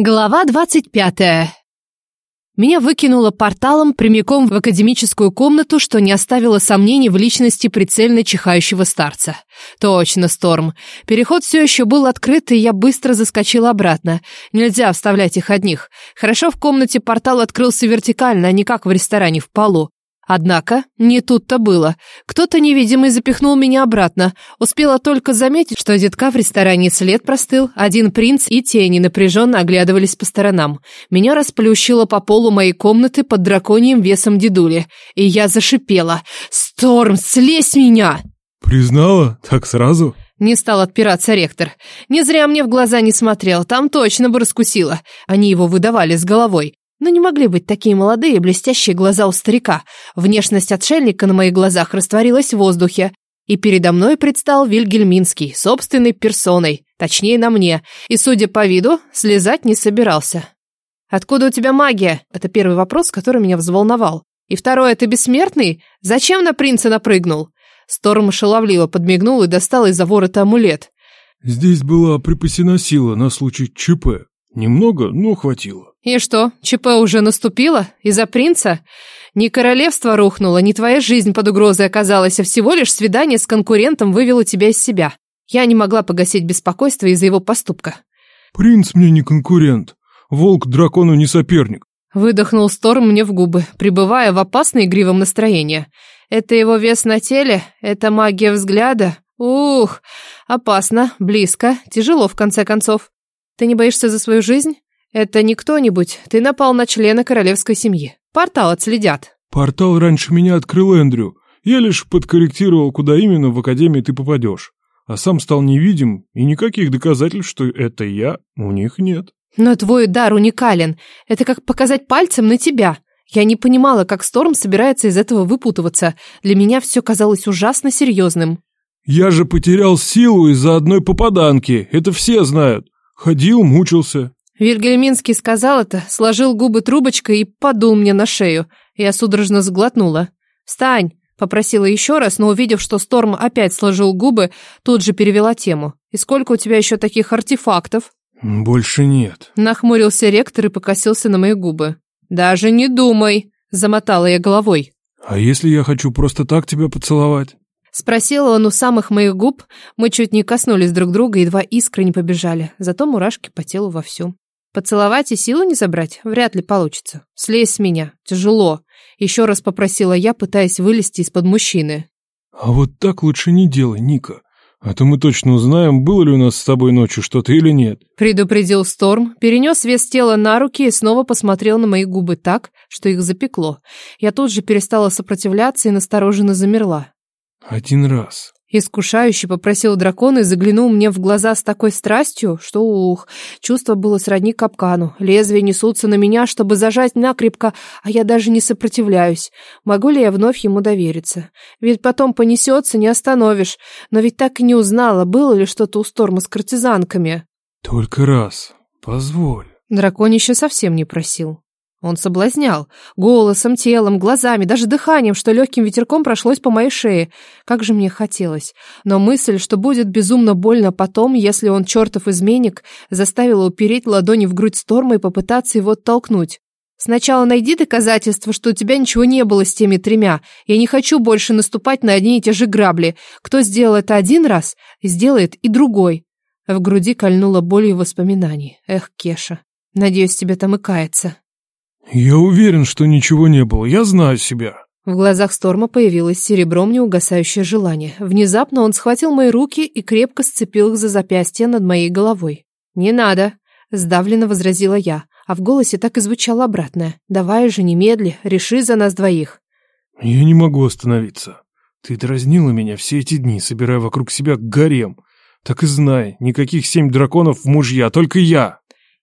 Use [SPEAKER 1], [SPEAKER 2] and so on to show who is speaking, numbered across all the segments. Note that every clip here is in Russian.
[SPEAKER 1] Глава 25. Меня выкинуло порталом прямиком в академическую комнату, что не оставило сомнений в личности прицельно чихающего старца. Точно, Сторм. Переход все еще был открыт, и я быстро заскочила обратно. Нельзя вставлять их одних. Хорошо в комнате портал открылся вертикально, а не как в ресторане в полу. Однако не тут-то было. Кто-то невидимый запихнул меня обратно. Успела только заметить, что детка в ресторане след простыл. Один принц и тени напряженно оглядывались по сторонам. Меня расплющило по полу моей комнаты под драконьим весом дедули. И я зашипела. «Сторм, слезь меня!»
[SPEAKER 2] «Признала? Так сразу?»
[SPEAKER 1] Не стал отпираться ректор. Не зря мне в глаза не смотрел, там точно бы раскусило. Они его выдавали с головой. Но не могли быть такие молодые блестящие глаза у старика. Внешность отшельника на моих глазах растворилась в воздухе. И передо мной предстал Вильгельминский, собственной персоной, точнее на мне, и, судя по виду, слезать не собирался. «Откуда у тебя магия?» – это первый вопрос, который меня взволновал. «И второе, ты бессмертный? Зачем на принца напрыгнул?» Сторм шаловливо подмигнул и достал из-за ворота амулет.
[SPEAKER 2] «Здесь была припасена сила на случай ЧП. Немного, но хватило».
[SPEAKER 1] «И что, ЧП уже наступило? Из-за принца? Не королевство рухнуло, не твоя жизнь под угрозой оказалась, а всего лишь свидание с конкурентом вывело тебя из себя. Я не могла погасить беспокойство из-за его поступка».
[SPEAKER 2] «Принц мне не конкурент. Волк дракону не соперник».
[SPEAKER 1] Выдохнул Сторм мне в губы, пребывая в опасно игривом настроении. «Это его вес на теле? Это магия взгляда? Ух, опасно, близко, тяжело в конце концов. Ты не боишься за свою жизнь?» «Это не кто-нибудь. Ты напал на члена королевской семьи. Портал отследят».
[SPEAKER 2] «Портал раньше меня открыл Эндрю. Я лишь подкорректировал, куда именно в академии ты попадешь. А сам стал невидим, и никаких доказательств, что это я, у них нет».
[SPEAKER 1] «Но твой дар уникален. Это как показать пальцем на тебя. Я не понимала, как Сторм собирается из этого выпутываться. Для меня все казалось ужасно серьезным».
[SPEAKER 2] «Я же потерял силу из-за одной попаданки. Это все знают. Ходил, мучился.
[SPEAKER 1] Вильгельминский сказал это, сложил губы трубочкой и подул мне на шею. Я судорожно сглотнула. «Встань!» — попросила еще раз, но увидев, что Сторм опять сложил губы, тут же перевела тему. «И сколько у тебя еще таких артефактов?»
[SPEAKER 2] «Больше нет», —
[SPEAKER 1] нахмурился ректор и покосился на мои губы. «Даже не думай!» — замотала я головой.
[SPEAKER 2] «А если я хочу просто так тебя поцеловать?»
[SPEAKER 1] Спросила он у самых моих губ. Мы чуть не коснулись друг друга, и два искры не побежали. Зато мурашки по телу вовсю. Поцеловать и силу не забрать вряд ли получится. Слезь с меня, тяжело. Еще раз попросила я, пытаясь вылезти из-под мужчины.
[SPEAKER 2] А вот так лучше не делай, Ника. А то мы точно узнаем, было ли у нас с тобой ночью что-то или нет.
[SPEAKER 1] Предупредил Сторм, перенес вес тела на руки и снова посмотрел на мои губы так, что их запекло. Я тут же перестала сопротивляться и настороженно замерла.
[SPEAKER 2] Один раз.
[SPEAKER 1] Искушающе попросил дракон и заглянул мне в глаза с такой страстью, что, ух, чувство было сродни капкану. Лезвия несутся на меня, чтобы зажать накрепко, а я даже не сопротивляюсь. Могу ли я вновь ему довериться? Ведь потом понесется, не остановишь. Но ведь так и не узнала, было ли что-то у Сторма с картизанками.
[SPEAKER 2] Только раз. Позволь.
[SPEAKER 1] Дракон еще совсем не просил. Он соблазнял. Голосом, телом, глазами, даже дыханием, что легким ветерком прошлось по моей шее. Как же мне хотелось. Но мысль, что будет безумно больно потом, если он, чертов изменник, заставила упереть ладони в грудь Сторма и попытаться его оттолкнуть. Сначала найди доказательства, что у тебя ничего не было с теми тремя. Я не хочу больше наступать на одни и те же грабли. Кто сделал это один раз, сделает и другой. В груди кольнуло болью воспоминаний. Эх, Кеша, надеюсь, тебе там и кается.
[SPEAKER 2] «Я уверен, что ничего не было. Я знаю себя».
[SPEAKER 1] В глазах Сторма появилось серебром неугасающее желание. Внезапно он схватил мои руки и крепко сцепил их за запястье над моей головой. «Не надо», — сдавленно возразила я, а в голосе так и звучало обратное. «Давай же, немедли, реши за нас двоих».
[SPEAKER 2] «Я не могу остановиться. Ты дразнила меня все эти дни, собирая вокруг себя гарем. Так и знай, никаких семь драконов в мужья, только я!»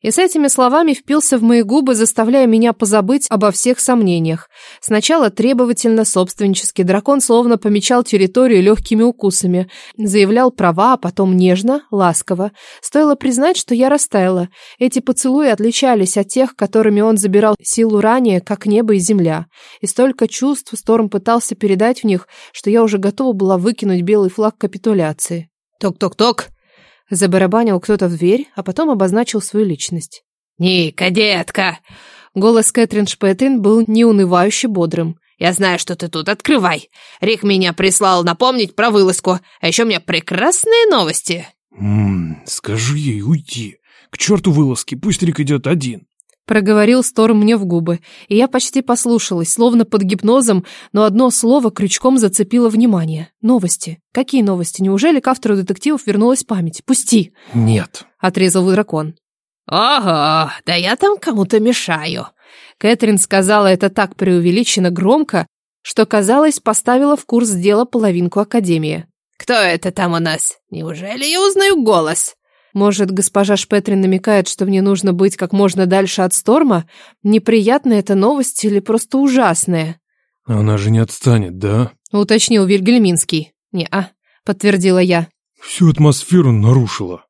[SPEAKER 1] И с этими словами впился в мои губы, заставляя меня позабыть обо всех сомнениях. Сначала требовательно, собственнический дракон словно помечал территорию легкими укусами, заявлял права, а потом нежно, ласково. Стоило признать, что я растаяла. Эти поцелуи отличались от тех, которыми он забирал силу ранее, как небо и земля. И столько чувств Сторм пытался передать в них, что я уже готова была выкинуть белый флаг капитуляции. «Ток-ток-ток!» Забарабанил кто-то в дверь, а потом обозначил свою личность.
[SPEAKER 3] «Ника, детка!»
[SPEAKER 1] Голос Кэтрин Шпетрин был неунывающе бодрым.
[SPEAKER 3] «Я знаю, что ты тут. Открывай. Рик меня прислал напомнить про вылазку. А еще у меня прекрасные новости».
[SPEAKER 2] «Ммм, скажи ей уйти. К черту вылазки, пусть Рик идет один».
[SPEAKER 1] Проговорил Сторм мне в губы, и я почти послушалась, словно под гипнозом, но одно слово крючком зацепило внимание. Новости. Какие новости? Неужели к автору детективов вернулась память? Пусти!
[SPEAKER 2] «Нет», —
[SPEAKER 1] отрезал дракон.
[SPEAKER 3] «Ого, да я там кому-то мешаю».
[SPEAKER 1] Кэтрин сказала это так преувеличенно громко, что, казалось, поставила в курс дела половинку Академии.
[SPEAKER 3] «Кто это там у нас? Неужели я узнаю голос?»
[SPEAKER 1] Может, госпожа Шпетрин намекает, что мне нужно быть как можно дальше от Сторма? Неприятная это новость или просто ужасная?
[SPEAKER 2] «Она же не отстанет, да?»
[SPEAKER 1] — уточнил Вильгельминский. «Не-а», — подтвердила я.
[SPEAKER 2] «Всю атмосферу нарушила».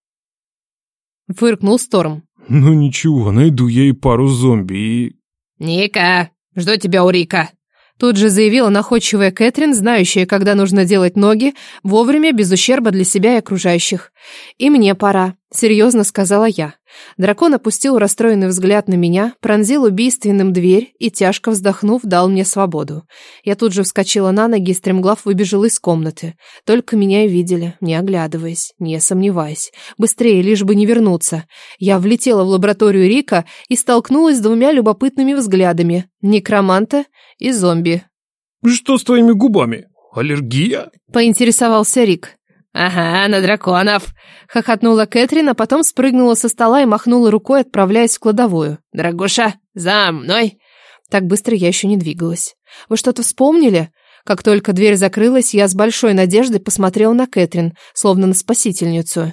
[SPEAKER 1] Фыркнул Сторм.
[SPEAKER 2] «Ну ничего, найду ей пару зомби и...»
[SPEAKER 3] «Ника, жду тебя у Рика».
[SPEAKER 1] Тут же заявила находчивая Кэтрин, знающая, когда нужно делать ноги, вовремя, без ущерба для себя и окружающих. «И мне пора», — серьезно сказала я. Дракон опустил расстроенный взгляд на меня, пронзил убийственным дверь и, тяжко вздохнув, дал мне свободу. Я тут же вскочила на ноги и стремглав выбежала из комнаты. Только меня и видели, не оглядываясь, не сомневаясь. Быстрее, лишь бы не вернуться. Я влетела в лабораторию Рика и столкнулась с двумя любопытными взглядами. Некроманта и зомби.
[SPEAKER 2] «Что с твоими губами? Аллергия?»
[SPEAKER 1] Поинтересовался Рик.
[SPEAKER 3] «Ага, на драконов!»
[SPEAKER 1] — хохотнула Кэтрин, а потом спрыгнула со стола и махнула рукой, отправляясь в кладовую.
[SPEAKER 3] «Дорогуша, за мной!»
[SPEAKER 1] Так быстро я еще не двигалась. «Вы что-то вспомнили?» Как только дверь закрылась, я с большой надеждой посмотрела на Кэтрин, словно на спасительницу.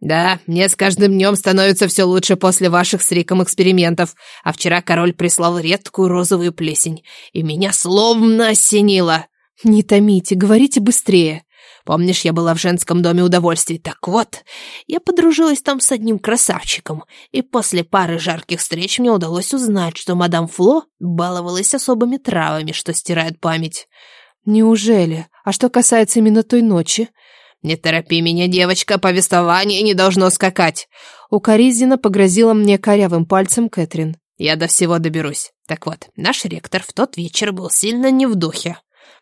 [SPEAKER 3] «Да, мне с каждым днем становится все лучше после ваших с Риком экспериментов. А вчера король прислал редкую розовую плесень, и меня словно осенило».
[SPEAKER 1] «Не томите, говорите быстрее».
[SPEAKER 3] Помнишь, я была в женском доме удовольствий? Так вот, я подружилась там с одним красавчиком, и после пары жарких встреч мне удалось узнать, что мадам Фло баловалась особыми травами, что стирают память.
[SPEAKER 1] Неужели? А что касается именно той ночи?
[SPEAKER 3] «Не торопи меня, девочка, повествование не должно скакать!»
[SPEAKER 1] Укоризненно погрозила мне корявым пальцем Кэтрин.
[SPEAKER 3] «Я до всего доберусь. Так вот, наш ректор в тот вечер был сильно не в духе».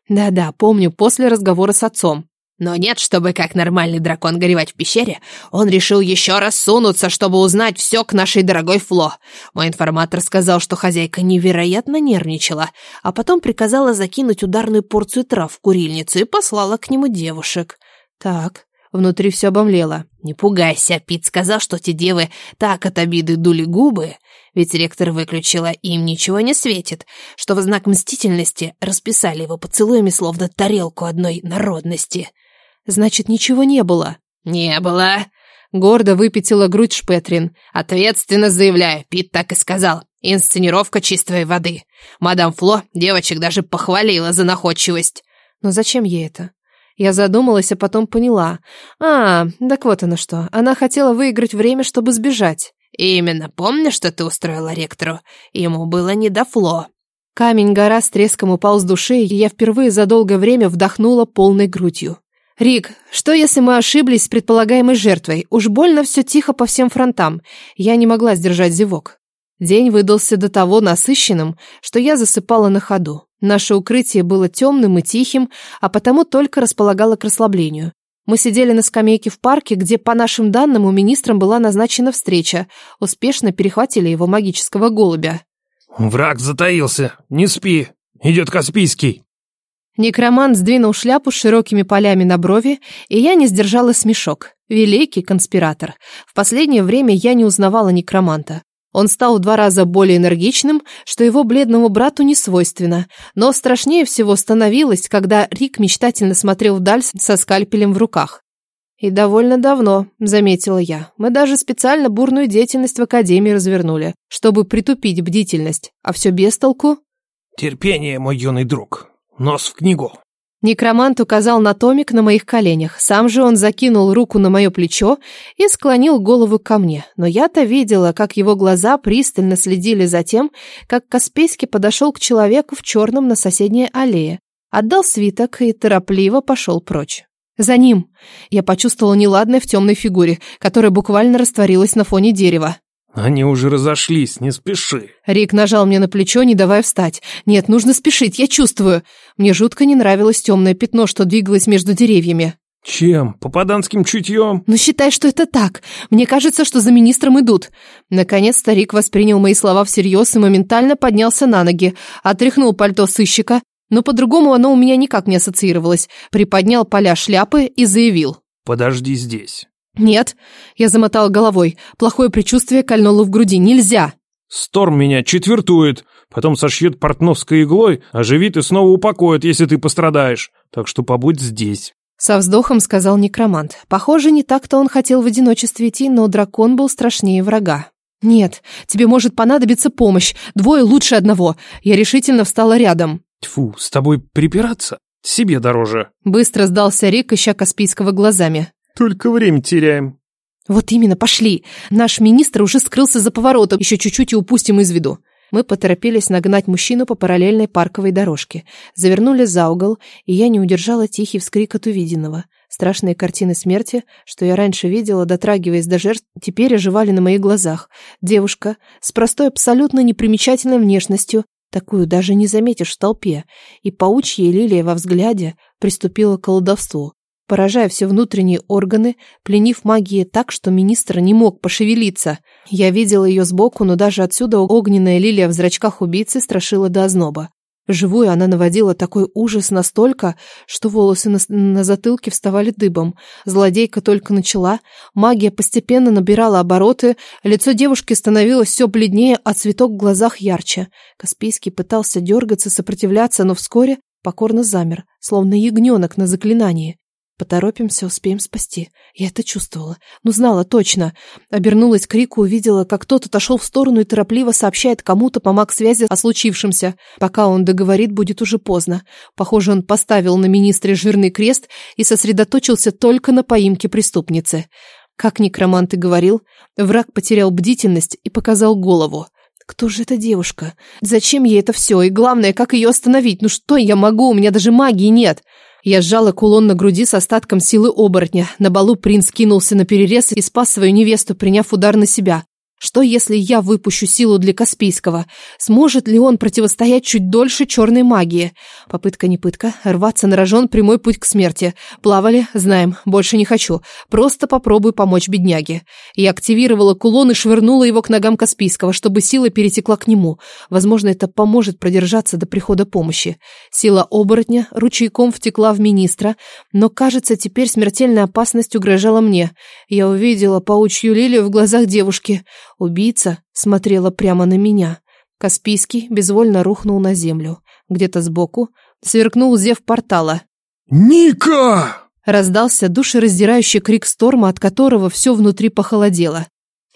[SPEAKER 1] «Да-да, помню, после разговора с отцом.
[SPEAKER 3] Но нет, чтобы как нормальный дракон горевать в пещере, он решил еще раз сунуться, чтобы узнать все к нашей дорогой Фло. Мой информатор сказал, что хозяйка невероятно нервничала, а потом приказала закинуть ударную порцию трав в курильницу и послала к нему девушек.
[SPEAKER 1] Так, внутри все обомлело.
[SPEAKER 3] Не пугайся, Пит сказал, что те девы так от обиды дули губы, ведь ректор выключила, им ничего не светит, что в знак мстительности расписали его поцелуями словно тарелку одной народности.
[SPEAKER 1] Значит, ничего не было.
[SPEAKER 3] Не было.
[SPEAKER 1] Гордо выпятила грудь Шпетрин.
[SPEAKER 3] Ответственно заявляю, Пит так и сказал. Инсценировка чистой воды. Мадам Фло девочек даже похвалила за находчивость.
[SPEAKER 1] Но зачем ей это? Я задумалась, а потом поняла. А, так вот оно что. Она хотела выиграть время, чтобы сбежать.
[SPEAKER 3] Именно. Помнишь, что ты устроила ректору? Ему было не до Фло.
[SPEAKER 1] Камень-гора с треском упал с души, и я впервые за долгое время вдохнула полной грудью. «Рик, что если мы ошиблись с предполагаемой жертвой? Уж больно все тихо по всем фронтам. Я не могла сдержать зевок. День выдался до того насыщенным, что я засыпала на ходу. Наше укрытие было темным и тихим, а потому только располагало к расслаблению. Мы сидели на скамейке в парке, где, по нашим данным, у министром была назначена встреча. Успешно перехватили его магического голубя.
[SPEAKER 2] «Враг затаился. Не спи. Идет Каспийский».
[SPEAKER 1] Некромант сдвинул шляпу с широкими полями на брови, и я не сдержала смешок. Великий конспиратор. В последнее время я не узнавала некроманта. Он стал в два раза более энергичным, что его бледному брату не свойственно. Но страшнее всего становилось, когда Рик мечтательно смотрел вдаль со скальпелем в руках. «И довольно давно», — заметила я. «Мы даже специально бурную деятельность в Академии развернули, чтобы притупить бдительность. А все без толку?»
[SPEAKER 2] «Терпение, мой юный друг. Нос в книгу».
[SPEAKER 1] Некромант указал на томик на моих коленях. Сам же он закинул руку на мое плечо и склонил голову ко мне. Но я-то видела, как его глаза пристально следили за тем, как Каспийский подошел к человеку в черном на соседней аллее, отдал свиток и торопливо пошел прочь. За ним я почувствовала неладное в темной фигуре, которая буквально растворилась на фоне дерева.
[SPEAKER 2] Они уже разошлись, не спеши.
[SPEAKER 1] Рик нажал мне на плечо, не давая встать. Нет, нужно спешить, я чувствую. Мне жутко не нравилось темное пятно, что двигалось между деревьями.
[SPEAKER 2] Чем? Попаданским чутьем?
[SPEAKER 1] Ну, считай, что это так. Мне кажется, что за министром идут. Наконец старик воспринял мои слова всерьез и моментально поднялся на ноги, отряхнул пальто сыщика, но по-другому оно у меня никак не ассоциировалось. Приподнял поля шляпы и заявил.
[SPEAKER 2] Подожди здесь.
[SPEAKER 1] Нет, я замотал головой. Плохое предчувствие кольнуло в груди. Нельзя.
[SPEAKER 2] Сторм меня четвертует, потом сошьет портновской иглой, оживит и снова упокоит, если ты пострадаешь. Так что побудь здесь.
[SPEAKER 1] Со вздохом сказал некромант. Похоже, не так-то он хотел в одиночестве идти, но дракон был страшнее врага. «Нет, тебе может понадобиться помощь. Двое лучше одного». Я решительно встала рядом.
[SPEAKER 2] Тьфу, с тобой припираться? Себе дороже.
[SPEAKER 1] Быстро сдался Рик, ища Каспийского глазами.
[SPEAKER 2] Только время теряем.
[SPEAKER 1] Вот именно, пошли. Наш министр уже скрылся за поворотом. Еще чуть-чуть и упустим из виду. Мы поторопились нагнать мужчину по параллельной парковой дорожке. Завернули за угол, и я не удержала тихий вскрик от увиденного. Страшные картины смерти, что я раньше видела, дотрагиваясь до жертв, теперь оживали на моих глазах. Девушка с простой, абсолютно непримечательной внешностью, такую даже не заметишь в толпе, и паучья лилия во взгляде приступила к колдовству поражая все внутренние органы, пленив магией так, что министр не мог пошевелиться. Я видела ее сбоку, но даже отсюда огненная лилия в зрачках убийцы страшила до озноба. Живую она наводила такой ужас настолько, что волосы на, на затылке вставали дыбом. Злодейка только начала, магия постепенно набирала обороты, лицо девушки становилось все бледнее, а цветок в глазах ярче. Каспийский пытался дергаться, сопротивляться, но вскоре покорно замер, словно ягненок на заклинании. Поторопимся, успеем спасти. Я это чувствовала. Ну, знала точно. Обернулась к Рику, увидела, как тот отошел в сторону и торопливо сообщает кому-то по маг-связи о случившемся. Пока он договорит, будет уже поздно. Похоже, он поставил на министре жирный крест и сосредоточился только на поимке преступницы. Как некромант и говорил, враг потерял бдительность и показал голову. Кто же эта девушка? Зачем ей это все? И главное, как ее остановить? Ну что я могу? У меня даже магии нет. Я сжала кулон на груди с остатком силы оборотня. На балу принц кинулся на перерез и спас свою невесту, приняв удар на себя. Что, если я выпущу силу для Каспийского? Сможет ли он противостоять чуть дольше черной магии? Попытка не пытка. Рваться на рожон – прямой путь к смерти. Плавали? Знаем. Больше не хочу. Просто попробую помочь бедняге. Я активировала кулон и швырнула его к ногам Каспийского, чтобы сила перетекла к нему. Возможно, это поможет продержаться до прихода помощи. Сила оборотня ручейком втекла в министра, но, кажется, теперь смертельная опасность угрожала мне. Я увидела паучью лилию в глазах девушки – Убийца смотрела прямо на меня. Каспийский безвольно рухнул на землю. Где-то сбоку сверкнул зев портала.
[SPEAKER 2] «Ника!»
[SPEAKER 1] Раздался душераздирающий крик Сторма, от которого все внутри похолодело.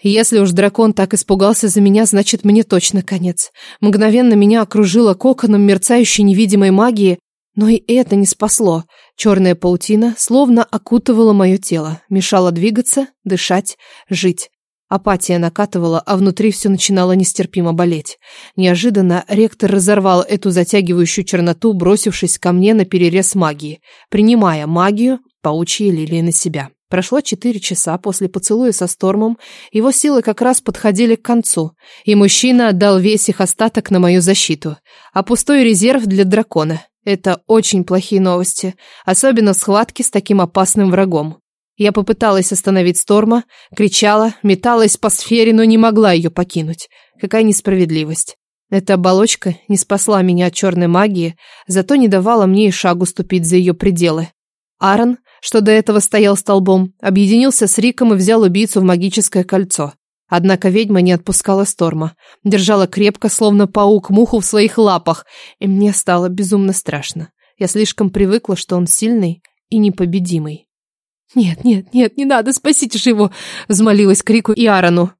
[SPEAKER 1] Если уж дракон так испугался за меня, значит, мне точно конец. Мгновенно меня окружило коконом мерцающей невидимой магии, но и это не спасло. Черная паутина словно окутывала мое тело, мешала двигаться, дышать, жить. Апатия накатывала, а внутри все начинало нестерпимо болеть. Неожиданно ректор разорвал эту затягивающую черноту, бросившись ко мне на перерез магии, принимая магию паучьей лилии на себя. Прошло четыре часа после поцелуя со Стормом, его силы как раз подходили к концу, и мужчина отдал весь их остаток на мою защиту, а пустой резерв для дракона. Это очень плохие новости, особенно в схватке с таким опасным врагом. Я попыталась остановить Сторма, кричала, металась по сфере, но не могла ее покинуть. Какая несправедливость. Эта оболочка не спасла меня от черной магии, зато не давала мне и шагу ступить за ее пределы. Аарон, что до этого стоял столбом, объединился с Риком и взял убийцу в магическое кольцо. Однако ведьма не отпускала Сторма, держала крепко, словно паук, муху в своих лапах, и мне стало безумно страшно. Я слишком привыкла, что он сильный и непобедимый. «Нет, нет, нет, не надо, спасите же его!» — взмолилась Крику и Аарону.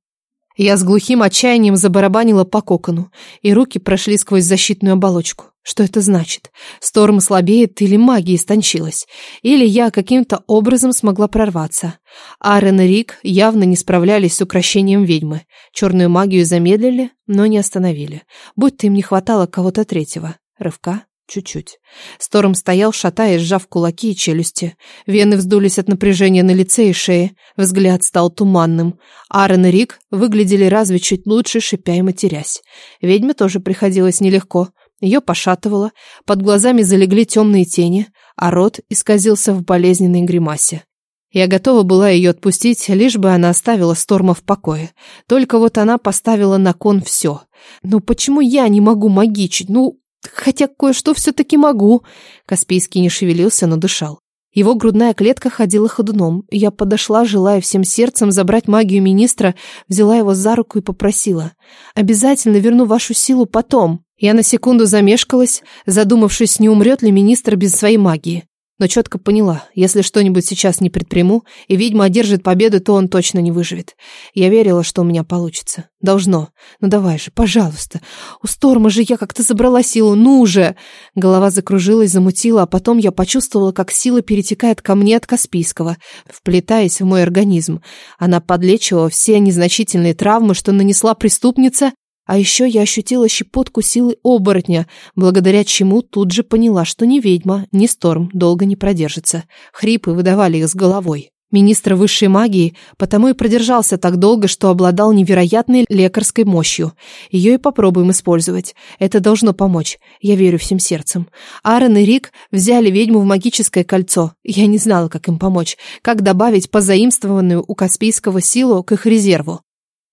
[SPEAKER 1] Я с глухим отчаянием забарабанила по кокону, и руки прошли сквозь защитную оболочку. Что это значит? Сторм слабеет или магия истончилась? Или я каким-то образом смогла прорваться? Аарон и Рик явно не справлялись с украшением ведьмы. Черную магию замедлили, но не остановили. Будь-то им не хватало кого-то третьего. Рывка, Чуть-чуть. Сторм стоял, шатаясь, сжав кулаки и челюсти. Вены вздулись от напряжения на лице и шее. Взгляд стал туманным. Аарон и Рик выглядели разве чуть лучше, шипя и матерясь. Ведьме тоже приходилось нелегко. Ее пошатывало, под глазами залегли темные тени, а рот исказился в болезненной гримасе. Я готова была ее отпустить, лишь бы она оставила Сторма в покое. Только вот она поставила на кон все. Ну почему я не могу магичить? Ну, Хотя кое-что все-таки могу. Каспийский не шевелился, но дышал. Его грудная клетка ходила ходуном. Я подошла, желая всем сердцем забрать магию министра, взяла его за руку и попросила. «Обязательно верну вашу силу потом». Я на секунду замешкалась, задумавшись, не умрет ли министр без своей магии но четко поняла, если что-нибудь сейчас не предприму, и ведьма одержит победу, то он точно не выживет. Я верила, что у меня получится. Должно. Ну давай же, пожалуйста. У Сторма же я как-то забрала силу, ну же! Голова закружилась, замутила, а потом я почувствовала, как сила перетекает ко мне от Каспийского, вплетаясь в мой организм. Она подлечивала все незначительные травмы, что нанесла преступница, а еще я ощутила щепотку силы оборотня, благодаря чему тут же поняла, что ни ведьма, ни Сторм долго не продержится. Хрипы выдавали их с головой. Министр высшей магии потому и продержался так долго, что обладал невероятной лекарской мощью. Ее и попробуем использовать. Это должно помочь. Я верю всем сердцем. Аарон и Рик взяли ведьму в магическое кольцо. Я не знала, как им помочь. Как добавить позаимствованную у Каспийского силу к их резерву.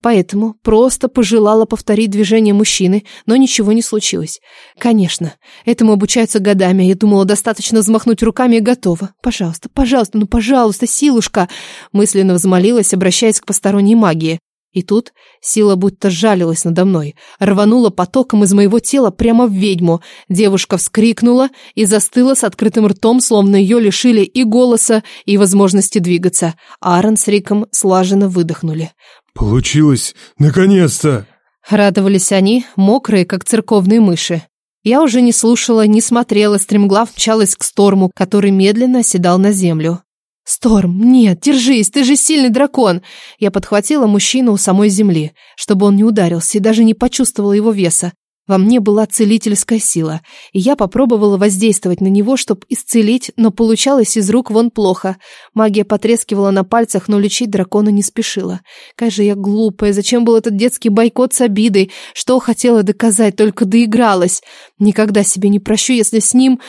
[SPEAKER 1] Поэтому просто пожелала повторить движение мужчины, но ничего не случилось. Конечно, этому обучаются годами, я думала, достаточно взмахнуть руками и готова. Пожалуйста, пожалуйста, ну пожалуйста, силушка, мысленно взмолилась, обращаясь к посторонней магии. И тут сила будто жалилась надо мной, рванула потоком из моего тела прямо в ведьму. Девушка вскрикнула и застыла с открытым ртом, словно ее лишили и голоса, и возможности двигаться. Аарон с Риком слаженно выдохнули.
[SPEAKER 2] «Получилось! Наконец-то!»
[SPEAKER 1] Радовались они, мокрые, как церковные мыши. Я уже не слушала, не смотрела, стремглав мчалась к Сторму, который медленно оседал на землю. «Сторм, нет, держись, ты же сильный дракон!» Я подхватила мужчину у самой земли, чтобы он не ударился и даже не почувствовал его веса. Во мне была целительская сила, и я попробовала воздействовать на него, чтобы исцелить, но получалось из рук вон плохо. Магия потрескивала на пальцах, но лечить дракона не спешила. Какая же я глупая, зачем был этот детский бойкот с обидой? Что хотела доказать, только доигралась. Никогда себе не прощу, если с ним...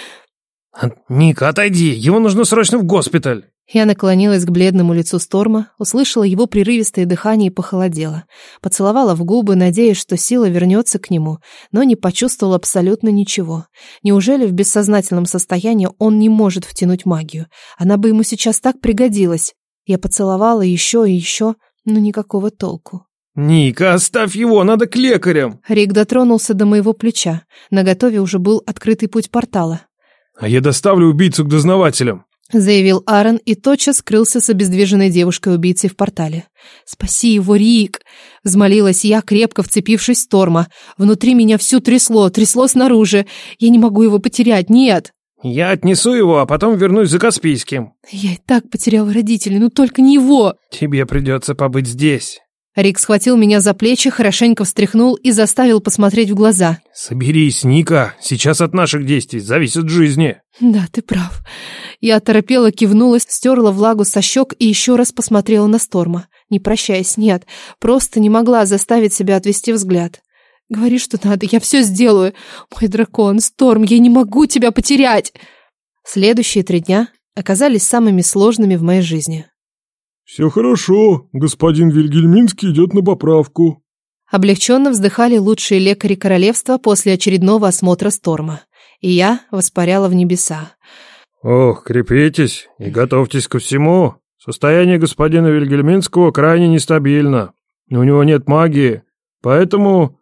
[SPEAKER 4] «Ника, отойди, его нужно срочно в госпиталь!»
[SPEAKER 1] Я наклонилась к бледному лицу Сторма, услышала его прерывистое дыхание и похолодела. Поцеловала в губы, надеясь, что сила вернется к нему, но не почувствовала абсолютно ничего. Неужели в бессознательном состоянии он не может втянуть магию? Она бы ему сейчас так пригодилась. Я поцеловала еще и еще, но никакого толку.
[SPEAKER 4] «Ника, оставь его, надо к лекарям!»
[SPEAKER 1] Рик дотронулся до моего плеча. На готове уже был открытый путь портала.
[SPEAKER 4] «А я доставлю убийцу к дознавателям!»
[SPEAKER 1] Заявил Аарон и тотчас скрылся с обездвиженной девушкой-убийцей в портале. «Спаси его, Рик!» — взмолилась я, крепко вцепившись в Сторма. Внутри меня всю трясло, трясло снаружи. Я не могу его потерять, нет!
[SPEAKER 4] «Я отнесу его, а потом вернусь за Каспийским».
[SPEAKER 1] «Я и так потеряла родителей, но только не его!»
[SPEAKER 4] «Тебе придется побыть здесь».
[SPEAKER 1] Рик схватил меня за плечи, хорошенько встряхнул и заставил посмотреть в глаза.
[SPEAKER 4] «Соберись, Ника, сейчас от наших действий зависит жизни».
[SPEAKER 1] «Да, ты прав». Я оторопела, кивнула, стерла влагу со щек и еще раз посмотрела на Сторма. Не прощаясь, нет, просто не могла заставить себя отвести взгляд. «Говори, что надо, я все сделаю. Мой дракон, Сторм, я не могу тебя потерять!» Следующие три дня оказались самыми сложными в моей жизни.
[SPEAKER 2] «Все хорошо, господин Вильгельминский идет на поправку».
[SPEAKER 1] Облегченно вздыхали лучшие лекари королевства после очередного осмотра Сторма. И я воспаряла в небеса.
[SPEAKER 4] «Ох, крепитесь и готовьтесь ко всему. Состояние господина Вильгельминского крайне нестабильно. У него нет магии, поэтому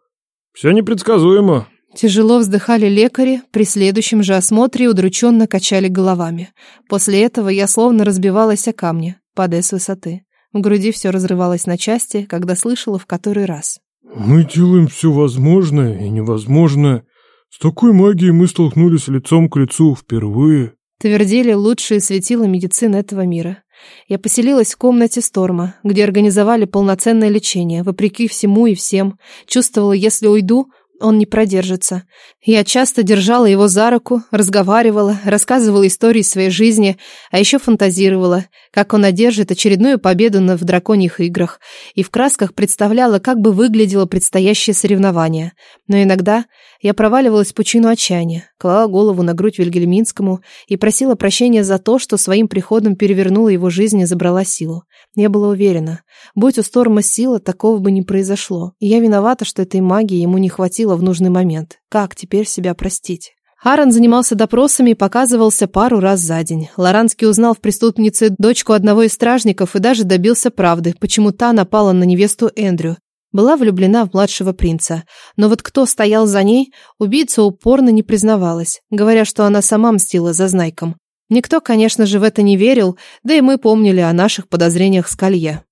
[SPEAKER 4] все непредсказуемо».
[SPEAKER 1] Тяжело вздыхали лекари, при следующем же осмотре удрученно качали головами. После этого я словно разбивалась о камни падая с высоты. В груди все разрывалось на части, когда слышала в который раз.
[SPEAKER 2] «Мы делаем все возможное и невозможное. С такой магией мы столкнулись лицом к лицу впервые».
[SPEAKER 1] Твердили лучшие светила медицины этого мира. Я поселилась в комнате Сторма, где организовали полноценное лечение, вопреки всему и всем. Чувствовала, если уйду, он не продержится. Я часто держала его за руку, разговаривала, рассказывала истории своей жизни, а еще фантазировала, как он одержит очередную победу на в драконьих играх, и в красках представляла, как бы выглядело предстоящее соревнование. Но иногда я проваливалась в пучину отчаяния, клала голову на грудь Вильгельминскому и просила прощения за то, что своим приходом перевернула его жизнь и забрала силу. Я была уверена, будь у Сторма сила, такого бы не произошло. И я виновата, что этой магии ему не хватило в нужный момент. Как теперь себя простить? Аарон занимался допросами и показывался пару раз за день. Лоранский узнал в преступнице дочку одного из стражников и даже добился правды, почему та напала на невесту Эндрю. Была влюблена в младшего принца. Но вот кто стоял за ней, убийца упорно не признавалась, говоря, что она сама мстила за знайком. Никто, конечно же, в это не верил, да и мы помнили о наших подозрениях с Колье.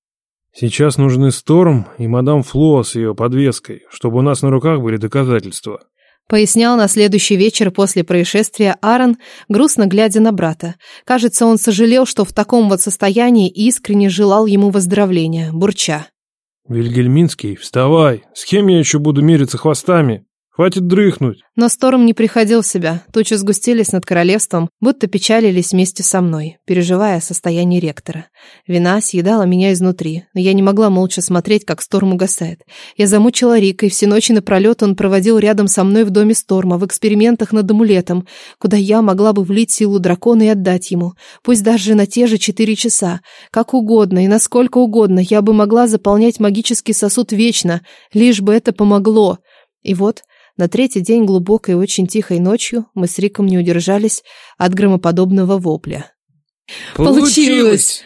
[SPEAKER 4] Сейчас нужны Сторм и мадам Фло с ее подвеской, чтобы у нас на руках были доказательства.
[SPEAKER 1] Пояснял на следующий вечер после происшествия Аарон, грустно глядя на брата. Кажется, он сожалел, что в таком вот состоянии искренне желал ему выздоровления, бурча.
[SPEAKER 4] Вильгельминский, вставай. С кем я еще буду мериться хвостами? Хватит дрыхнуть.
[SPEAKER 1] Но Сторм не приходил в себя. Тучи сгустились над королевством, будто печалились вместе со мной, переживая состояние ректора. Вина съедала меня изнутри, но я не могла молча смотреть, как Сторм угасает. Я замучила Рика, и все ночи напролет он проводил рядом со мной в доме Сторма, в экспериментах над амулетом, куда я могла бы влить силу дракона и отдать ему, пусть даже на те же четыре часа. Как угодно и насколько угодно я бы могла заполнять магический сосуд вечно, лишь бы это помогло. И вот на третий день глубокой и очень тихой ночью мы с Риком не удержались от громоподобного вопля.
[SPEAKER 3] Получилось!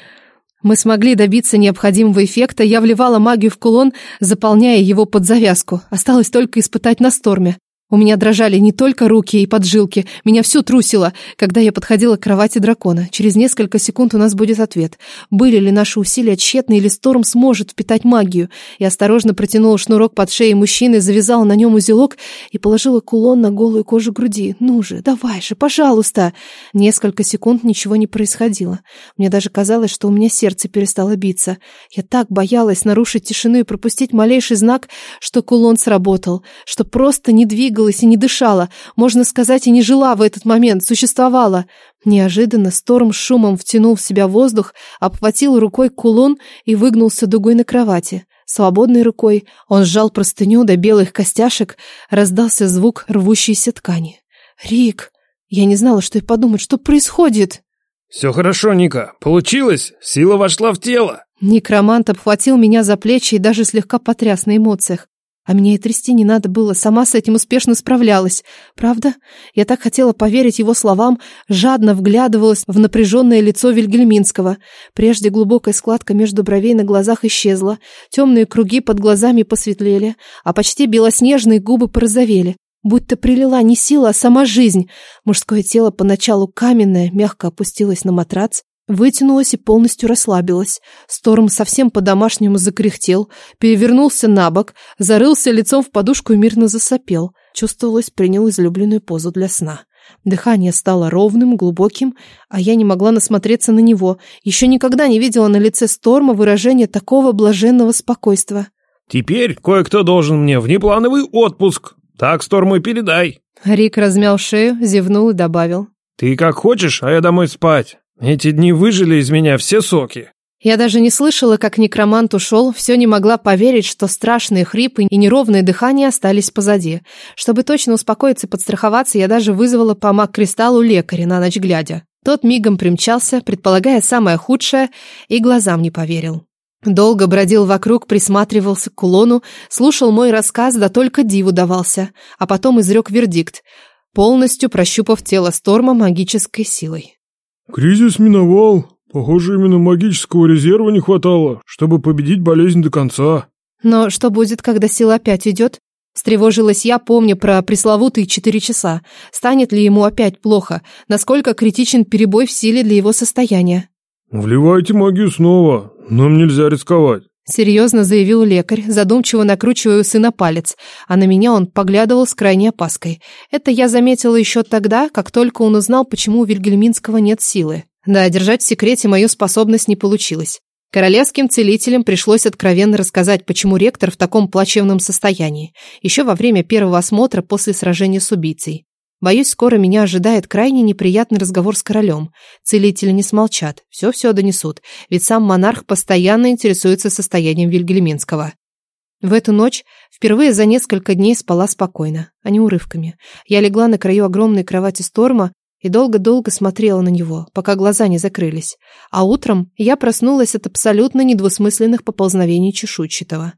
[SPEAKER 1] Мы смогли добиться необходимого эффекта, я вливала магию в кулон, заполняя его под завязку. Осталось только испытать на сторме. У меня дрожали не только руки и поджилки, меня все трусило, когда я подходила к кровати дракона. Через несколько секунд у нас будет ответ. Были ли наши усилия тщетны или Сторм сможет впитать магию? Я осторожно протянула шнурок под шеей мужчины, завязала на нем узелок и положила кулон на голую кожу груди. «Ну же, давай же, пожалуйста!» Несколько секунд ничего не происходило. Мне даже казалось, что у меня сердце перестало биться. Я так боялась нарушить тишину и пропустить малейший знак, что кулон сработал, что просто не двигалась двигалась и не дышала, можно сказать, и не жила в этот момент, существовала. Неожиданно Сторм шумом втянул в себя воздух, обхватил рукой кулон и выгнулся дугой на кровати. Свободной рукой он сжал простыню до белых костяшек, раздался звук рвущейся ткани. «Рик!» Я не знала, что и подумать, что происходит.
[SPEAKER 4] «Все хорошо, Ника. Получилось. Сила вошла в тело».
[SPEAKER 1] Некромант обхватил меня за плечи и даже слегка потряс на эмоциях. А мне и трясти не надо было, сама с этим успешно справлялась. Правда? Я так хотела поверить его словам, жадно вглядывалась в напряженное лицо Вильгельминского. Прежде глубокая складка между бровей на глазах исчезла, темные круги под глазами посветлели, а почти белоснежные губы порозовели. Будто прилила не сила, а сама жизнь. Мужское тело поначалу каменное, мягко опустилось на матрац, Вытянулась и полностью расслабилась. Сторм совсем по-домашнему закряхтел, перевернулся на бок, зарылся лицом в подушку и мирно засопел. Чувствовалось, принял излюбленную позу для сна. Дыхание стало ровным, глубоким, а я не могла насмотреться на него. Еще никогда не видела на лице Сторма выражения такого блаженного спокойствия.
[SPEAKER 4] «Теперь кое-кто должен мне внеплановый отпуск. Так Сторму передай».
[SPEAKER 1] Рик размял шею, зевнул и добавил.
[SPEAKER 4] «Ты как хочешь, а я домой спать. Эти дни выжили из меня все соки.
[SPEAKER 1] Я даже не слышала, как некромант ушел, все не могла поверить, что страшные хрипы и неровные дыхания остались позади. Чтобы точно успокоиться и подстраховаться, я даже вызвала по маг-кристаллу лекаря на ночь глядя. Тот мигом примчался, предполагая самое худшее, и глазам не поверил. Долго бродил вокруг, присматривался к кулону, слушал мой рассказ, да только диву давался, а потом изрек вердикт, полностью прощупав тело Сторма магической силой.
[SPEAKER 2] Кризис миновал. Похоже, именно магического резерва не хватало, чтобы победить болезнь до конца.
[SPEAKER 1] Но что будет, когда сила опять идет? Встревожилась я, помня про пресловутые четыре часа. Станет ли ему опять плохо? Насколько критичен перебой в силе для его состояния?
[SPEAKER 2] Вливайте магию снова. Нам нельзя рисковать.
[SPEAKER 1] Серьезно заявил лекарь, задумчиво накручивая усы на палец, а на меня он поглядывал с крайней опаской. Это я заметила еще тогда, как только он узнал, почему у Вильгельминского нет силы. Да, держать в секрете мою способность не получилось. Королевским целителям пришлось откровенно рассказать, почему ректор в таком плачевном состоянии, еще во время первого осмотра после сражения с убийцей. Боюсь, скоро меня ожидает крайне неприятный разговор с королем. Целители не смолчат, все-все донесут, ведь сам монарх постоянно интересуется состоянием Вильгельминского. В эту ночь впервые за несколько дней спала спокойно, а не урывками. Я легла на краю огромной кровати Сторма и долго-долго смотрела на него, пока глаза не закрылись. А утром я проснулась от абсолютно недвусмысленных поползновений чешуйчатого.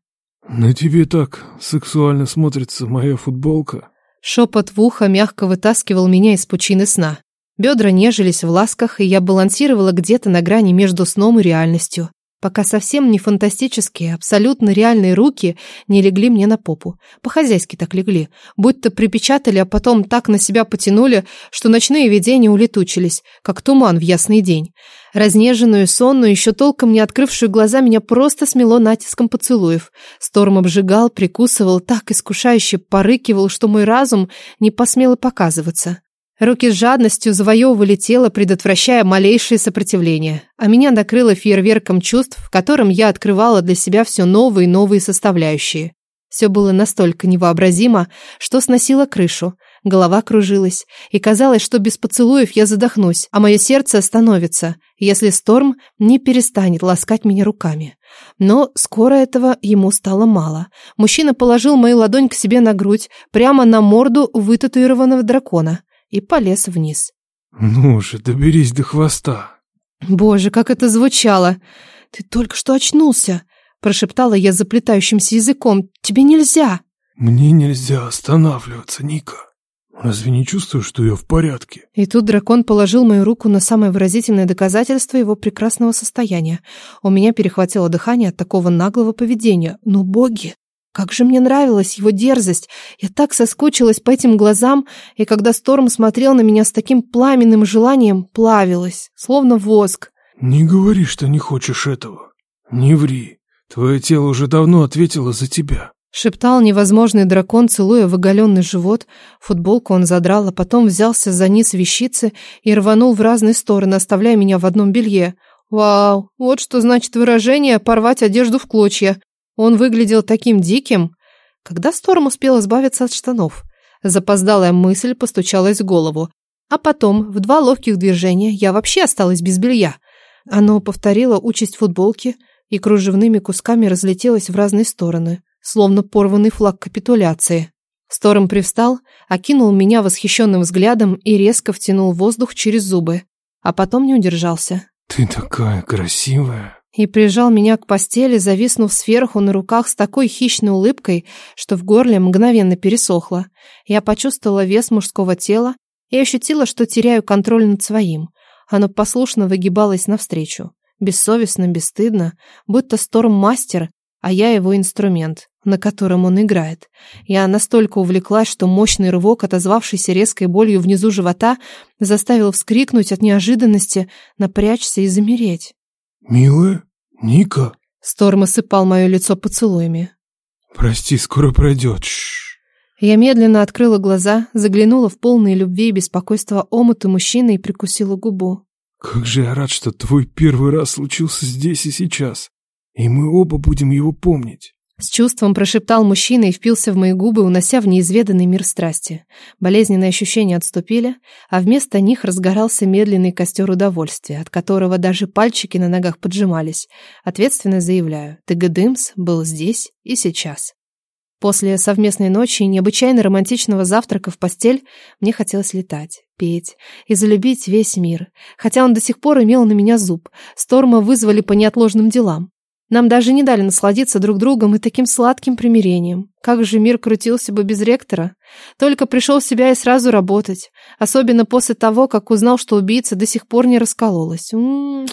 [SPEAKER 2] «На тебе так сексуально смотрится моя футболка».
[SPEAKER 1] Шепот в ухо мягко вытаскивал меня из пучины сна. Бедра нежились в ласках, и я балансировала где-то на грани между сном и реальностью пока совсем не фантастические, абсолютно реальные руки не легли мне на попу. По-хозяйски так легли, будто припечатали, а потом так на себя потянули, что ночные видения улетучились, как туман в ясный день. Разнеженную, сонную, еще толком не открывшую глаза меня просто смело натиском поцелуев. Сторм обжигал, прикусывал, так искушающе порыкивал, что мой разум не посмел и показываться. Руки с жадностью завоевывали тело, предотвращая малейшее сопротивление. А меня накрыло фейерверком чувств, в котором я открывала для себя все новые и новые составляющие. Все было настолько невообразимо, что сносило крышу. Голова кружилась, и казалось, что без поцелуев я задохнусь, а мое сердце остановится, если Сторм не перестанет ласкать меня руками. Но скоро этого ему стало мало. Мужчина положил мою ладонь к себе на грудь, прямо на морду вытатуированного дракона и полез вниз.
[SPEAKER 2] «Ну же, доберись до хвоста!»
[SPEAKER 1] «Боже, как это звучало! Ты только что очнулся!» Прошептала я заплетающимся языком. «Тебе нельзя!»
[SPEAKER 2] «Мне нельзя останавливаться, Ника. Разве не чувствую, что я в порядке?»
[SPEAKER 1] И тут дракон положил мою руку на самое выразительное доказательство его прекрасного состояния. У меня перехватило дыхание от такого наглого поведения. «Ну, боги! Как же мне нравилась его дерзость. Я так соскучилась по этим глазам, и когда Сторм смотрел на меня с таким пламенным желанием, плавилась, словно воск.
[SPEAKER 2] «Не говори, что не хочешь этого. Не ври. Твое тело уже давно ответило за тебя».
[SPEAKER 1] Шептал невозможный дракон, целуя в оголенный живот. Футболку он задрал, а потом взялся за низ вещицы и рванул в разные стороны, оставляя меня в одном белье. Вау, вот что значит выражение «порвать одежду в клочья». Он выглядел таким диким, когда Сторм успел избавиться от штанов. Запоздалая мысль постучалась в голову. А потом, в два ловких движения, я вообще осталась без белья. Оно повторило участь футболки и кружевными кусками разлетелось в разные стороны, словно порванный флаг капитуляции. Сторм привстал, окинул меня восхищенным взглядом и резко втянул воздух через зубы, а потом не удержался.
[SPEAKER 2] «Ты такая красивая!»
[SPEAKER 1] И прижал меня к постели, зависнув сверху на руках с такой хищной улыбкой, что в горле мгновенно пересохло. Я почувствовала вес мужского тела и ощутила, что теряю контроль над своим. Оно послушно выгибалось навстречу, бессовестно, бесстыдно, будто сторм-мастер, а я его инструмент, на котором он играет. Я настолько увлеклась, что мощный рывок, отозвавшийся резкой болью внизу живота, заставил вскрикнуть от неожиданности, напрячься и замереть.
[SPEAKER 2] «Милая?» «Ника?»
[SPEAKER 1] Сторм осыпал мое лицо поцелуями.
[SPEAKER 2] «Прости, скоро пройдет. Шш.
[SPEAKER 1] Я медленно открыла глаза, заглянула в полные любви и беспокойства омуты мужчины и прикусила губу.
[SPEAKER 2] «Как же я рад, что твой первый раз случился здесь и сейчас, и мы оба будем его помнить».
[SPEAKER 1] С чувством прошептал мужчина и впился в мои губы, унося в неизведанный мир страсти. Болезненные ощущения отступили, а вместо них разгорался медленный костер удовольствия, от которого даже пальчики на ногах поджимались. Ответственно заявляю, Тыгадымс был здесь и сейчас. После совместной ночи и необычайно романтичного завтрака в постель мне хотелось летать, петь и залюбить весь мир, хотя он до сих пор имел на меня зуб. Сторма вызвали по неотложным делам. Нам даже не дали насладиться друг другом и таким сладким примирением. Как же мир крутился бы без ректора? Только пришел в себя и сразу работать. Особенно после того, как узнал, что убийца до сих пор не раскололась. М -м -м.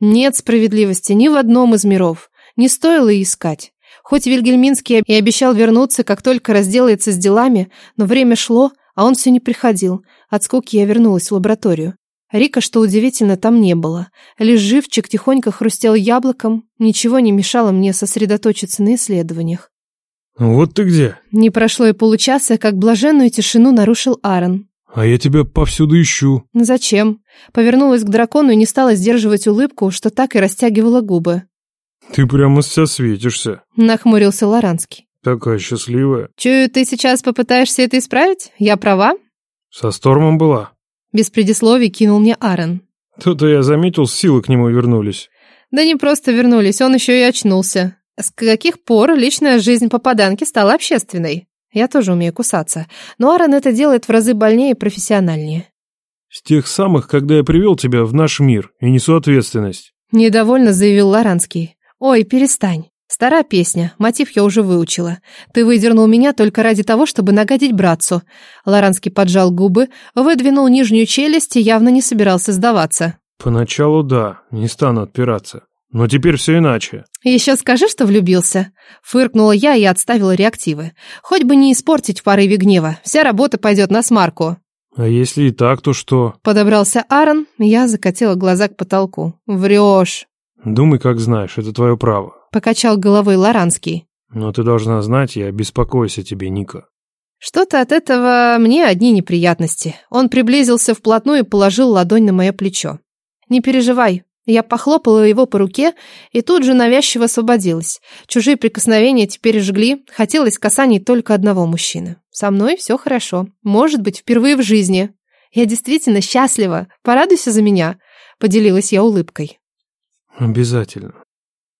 [SPEAKER 1] Нет справедливости ни в одном из миров. Не стоило и искать. Хоть Вильгельминский и обещал вернуться, как только разделается с делами, но время шло, а он все не приходил. От скуки я вернулась в лабораторию. Рика, что удивительно, там не было. Лишь живчик тихонько хрустел яблоком, ничего не мешало мне сосредоточиться на исследованиях.
[SPEAKER 4] «Вот ты где!»
[SPEAKER 1] Не прошло и получаса, как блаженную тишину нарушил Аарон.
[SPEAKER 2] А я тебя повсюду ищу.
[SPEAKER 1] Зачем? Повернулась к дракону и не стала сдерживать улыбку, что так и растягивала губы.
[SPEAKER 2] Ты прямо вся светишься.
[SPEAKER 1] Нахмурился Лоранский.
[SPEAKER 2] Такая счастливая.
[SPEAKER 1] Чую, ты сейчас попытаешься это исправить? Я права?
[SPEAKER 2] Со Стормом была.
[SPEAKER 1] Без предисловий кинул мне Аарон.
[SPEAKER 2] То-то я заметил, силы к нему вернулись.
[SPEAKER 1] Да не просто вернулись, он еще и очнулся. С каких пор личная жизнь попаданки стала общественной? Я тоже умею кусаться, но Аарон это делает в разы больнее и профессиональнее.
[SPEAKER 2] С тех самых, когда я привел тебя в наш мир и несу ответственность.
[SPEAKER 1] Недовольно заявил Лоранский. Ой, перестань. Старая песня, мотив я уже выучила. Ты выдернул меня только ради того, чтобы нагадить братцу. Лоранский поджал губы, выдвинул нижнюю челюсть и явно не собирался сдаваться.
[SPEAKER 2] Поначалу да, не стану отпираться. Но теперь все иначе.
[SPEAKER 1] Еще скажи, что влюбился. Фыркнула я и отставила реактивы. Хоть бы не испортить в порыве гнева. Вся работа пойдет на смарку.
[SPEAKER 2] А если и так, то что?
[SPEAKER 1] Подобрался Аарон, я закатила глаза к потолку. Врешь.
[SPEAKER 2] Думай, как знаешь, это твое право.
[SPEAKER 1] Покачал головой Лоранский.
[SPEAKER 2] Но ты должна знать, я беспокоюсь о тебе, Ника.
[SPEAKER 1] Что-то от этого мне одни неприятности. Он приблизился вплотную и положил ладонь на мое плечо. Не переживай. Я похлопала его по руке и тут же навязчиво освободилась. Чужие прикосновения теперь жгли. Хотелось касаний только одного мужчины. Со мной все хорошо. Может быть, впервые в жизни. Я действительно счастлива. Порадуйся за меня. Поделилась я улыбкой.
[SPEAKER 2] Обязательно.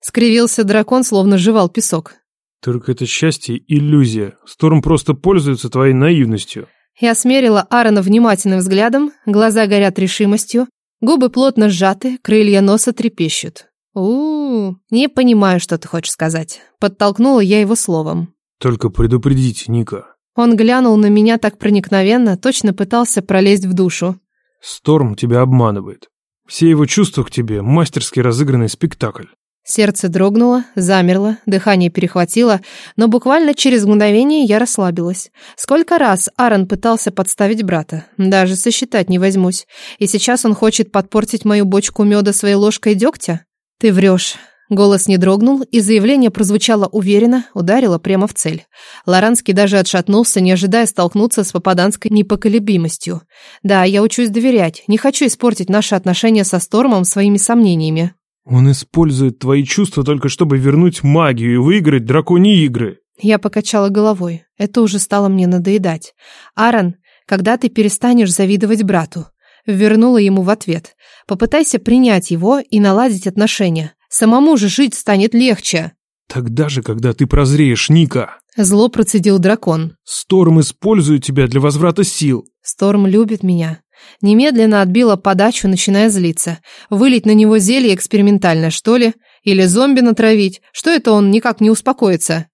[SPEAKER 1] Скривился дракон, словно жевал песок.
[SPEAKER 2] Только это счастье – иллюзия. Сторм просто пользуется твоей наивностью.
[SPEAKER 1] Я смерила Аарона внимательным взглядом, глаза горят решимостью, губы плотно сжаты, крылья носа трепещут. у у не понимаю, что ты хочешь сказать. Подтолкнула я его словом.
[SPEAKER 2] Только предупредите, Ника.
[SPEAKER 1] Он глянул на меня так проникновенно, точно пытался пролезть в душу.
[SPEAKER 2] Сторм тебя обманывает. Все его чувства к тебе – мастерски разыгранный спектакль.
[SPEAKER 1] Сердце дрогнуло, замерло, дыхание перехватило, но буквально через мгновение я расслабилась. Сколько раз Аарон пытался подставить брата, даже сосчитать не возьмусь. И сейчас он хочет подпортить мою бочку меда своей ложкой дегтя? Ты врешь. Голос не дрогнул, и заявление прозвучало уверенно, ударило прямо в цель. Лоранский даже отшатнулся, не ожидая столкнуться с попаданской непоколебимостью. Да, я учусь доверять, не хочу испортить наши отношения со Стормом своими сомнениями.
[SPEAKER 2] Он использует твои чувства только чтобы вернуть магию и выиграть драконьи игры.
[SPEAKER 1] Я покачала головой. Это уже стало мне надоедать. Аарон, когда ты перестанешь завидовать брату? Вернула ему в ответ. Попытайся принять его и наладить отношения. Самому же жить станет легче.
[SPEAKER 2] Тогда же, когда ты прозреешь, Ника.
[SPEAKER 1] Зло процедил дракон.
[SPEAKER 2] Сторм использует тебя для возврата сил.
[SPEAKER 1] Сторм любит меня. Немедленно отбила подачу, начиная злиться. Вылить на него зелье экспериментальное, что ли? Или зомби натравить? Что это он никак не успокоится?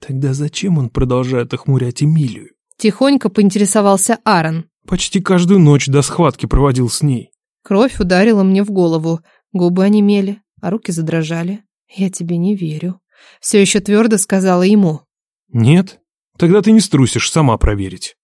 [SPEAKER 2] Тогда зачем он продолжает охмурять Эмилию?
[SPEAKER 1] Тихонько поинтересовался Аарон.
[SPEAKER 2] Почти каждую ночь до схватки проводил с ней.
[SPEAKER 1] Кровь ударила мне в голову. Губы онемели, а руки задрожали. Я тебе не верю. Все еще твердо сказала ему.
[SPEAKER 2] Нет? Тогда ты не струсишь сама проверить.